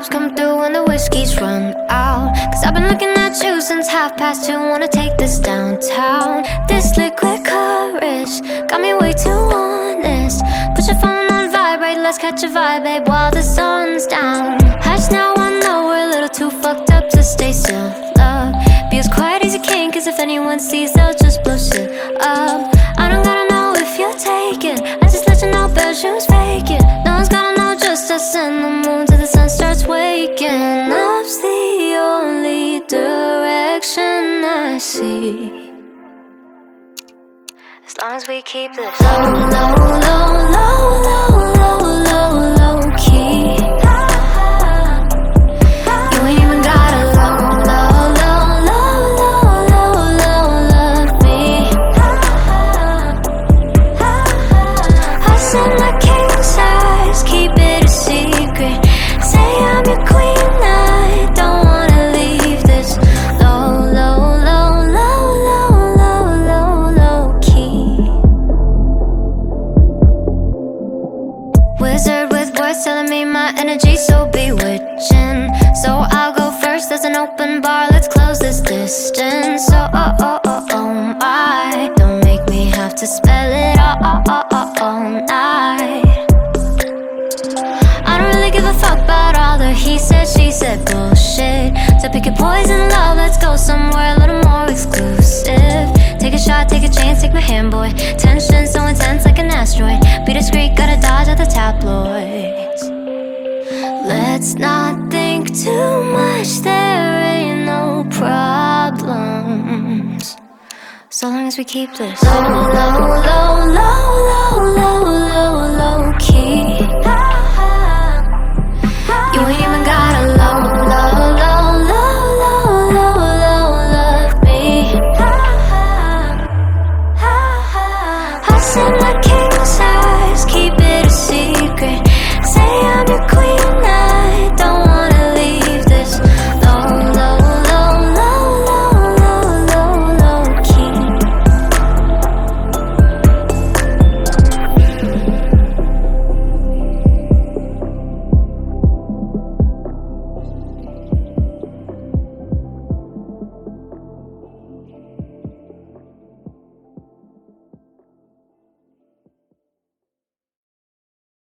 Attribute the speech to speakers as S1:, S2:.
S1: cops come through when the whiskey's run out. Cause I've been looking at you since half past two. Wanna take this downtown. This liquid courage got me way too honest. Put your phone on vibrate, let's catch a vibe, babe, while the sun's down. Hush now, I know we're a little too fucked up to stay still. Love, be as quiet as you can, cause if anyone sees, they'll just blow shit up. I don't gotta know if you're taken. I just let you know, bad shoes faking. No one's gotta know, just us and the moon I see. As long as we keep this low, low, low, low, low, my energy's so bewitching. So I'll go first. There's an open bar. Let's close this distance. Oh oh oh oh oh my! Don't make me have to spell it all, all, all, all, all night. I don't really give a fuck about all the he said, she said bullshit. So pick your poison, love. Let's go somewhere a little more exclusive. Take a shot, take a chance, take my hand, Let's not think too much, there ain't no problems. So long as we keep this low, low, low, low,